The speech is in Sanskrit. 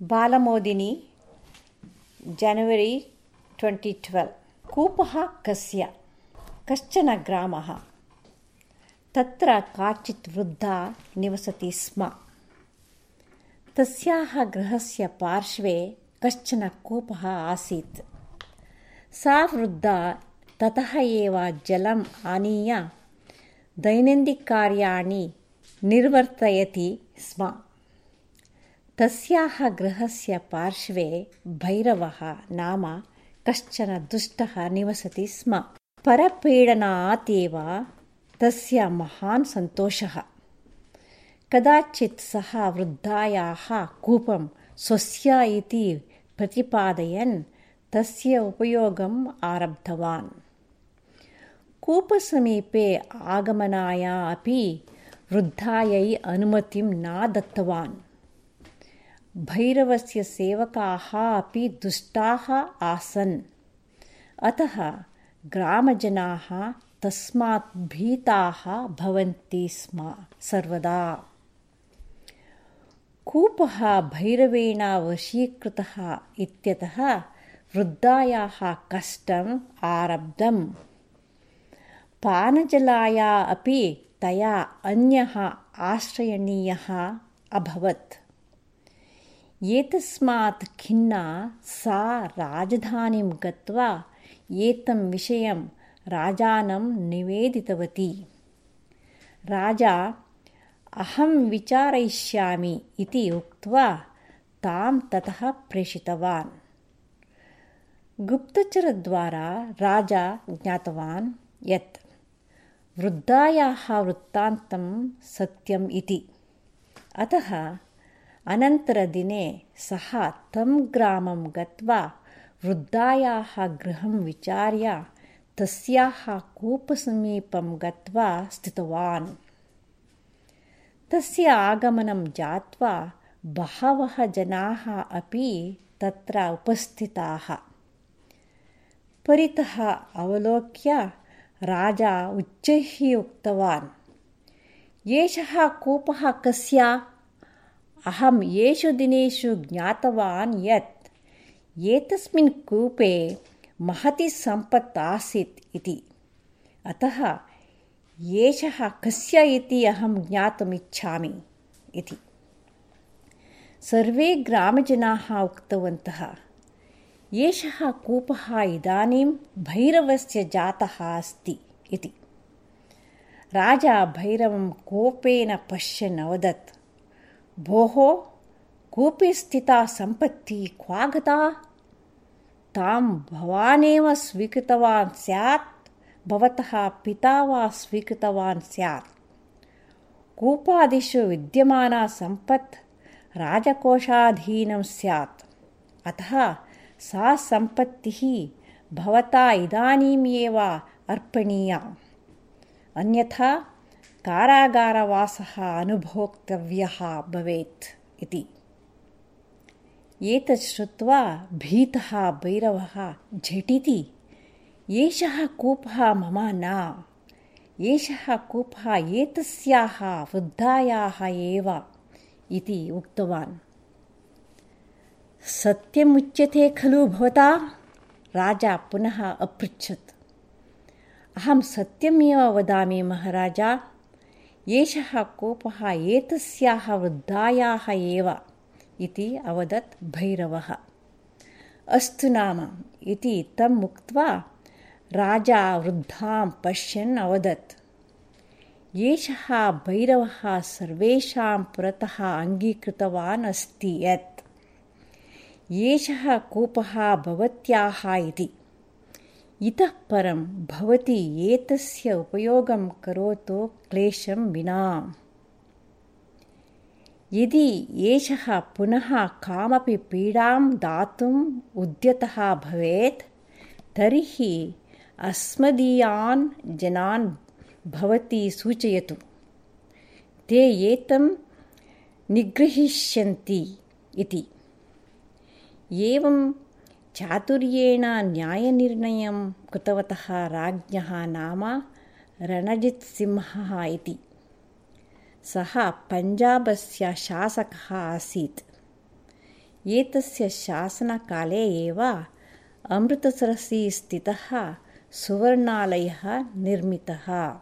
बालमोदिनी जनवरी ट्वेण्टि ट्वेल्व् कूपः कस्य कश्चन ग्रामः तत्र काचित् वृद्धा निवसति स्म तस्याः गृहस्य पार्श्वे कश्चन कूपः आसीत् सा वृद्धा ततः एव जलम् आनीय दैनन्दिनकार्याणि निर्वर्तयति स्म तस्याः गृहस्य पार्श्वे भैरवः नाम कश्चन दुष्टः निवसति स्म। परपीडनात् एव तस्य महान् सन्तोषः। कदाचित् सः वृद्धायाः कूपं स्वस्य इति प्रतिपादयन् तस्य उपयोगम् आरब्धवान्। कूपसमीपे आगमनाय अपि वृद्धायै अनुमतिं न दत्तवान् भैरवस्य सेवकाः अपि दुष्टाः आसन्। अतः ग्रामजनाः तस्मात् भीताः भवन्ति स्म सर्वदा। कूपः भैरवेण वशीकृतः इत्यतः वृद्धायाः कष्टम् आरब्धम्। पानजलाय अपि तया अन्यः आश्रयणीयः अभवत् एतस्मात् खिन्ना सा राजधानीं गत्वा एतं विषयं राजानं निवेदितवती। राजा अहं विचारयिष्यामि इति उक्त्वा तां ततः प्रेषितवान् गुप्तचरद्वारा राजा ज्ञातवान् यत् वृद्धायाः वृत्तान्तं सत्यम् इति। अतः अनन्तरदिने सः तं ग्रामं गत्वा वृद्धायाः गृहं विचार्य तस्याः कूपसमीपं गत्वा स्थितवान्। तस्य आगमनं जात्वा बहवः जनाः अपि तत्र उपस्थिताः। परितः अवलोक्य राजा उच्चैः उक्तवान् एषः कूपः कस्य अहम् एषु दिनेषु ज्ञातवान् यत् एतस्मिन् कूपे महती सम्पत् आसीत् इति। अतः एषः कस्य इति अहं ज्ञातुमिच्छामि इति। सर्वे ग्रामजनाः उक्तवन्तः एषः कूपः इदानीं भैरवस्य जातः अस्ति इति। राजा भैरवं कोपेन पश्यन् अवदत् भोः कूपे स्थिता सम्पत्तिः क्वा गता तां भवानेव स्वीकृतवान् स्यात् भवतः पिता वा स्वीकृतवान् स्यात्। कूपादिषु विद्यमाना सम्पत् राजकोषाधीनं स्यात्। अतः सा सम्पत्तिः भवता इदानीमेव अर्पणीया। अन्यथा कारागारवासः अनुभोक्तव्यः भवेत् इति। एतत् श्रुत्वा भीतः भैरवः झटिति, एषः कूपः मम न। एषः कूपः एतस्याः वृद्धायाः एव इति उक्तवान्। सत्यमुच्यते खलु भवता? राजा पुनः अपृच्छत्। अहं सत्यमेव वदामि, महाराजा। एषः कोपः एतस्याः वृद्धायाः एव इति अवदत् भैरवः। अस्तु नाम इति तम् उक्त्वा राजा वृद्धां पश्यन् अवदत्। एषः भैरवः सर्वेषां पुरतः अङ्गीकृतवान् अस्ति यत्। एषः कूपः भवत्याः इति इतः परं भवती एतस्य उपयोगं करोतु क्लेशं विना। यदि एषः पुनः कामपि पीडां दातुम् उद्यतः भवेत् तर्हि अस्मदीयान् जनान् भवती सूचयतु। ते एतं निगृहीष्यन्ति इति। एवं चातुर्येण न्यायनिर्णयं कृतवतः राज्ञः नाम रणजित्सिंहः इति। सः पञ्जाबस्य शासकः आसीत्। एतस्य शासनकाले एव अमृतसरसि स्थितः सुवर्णालयः निर्मितः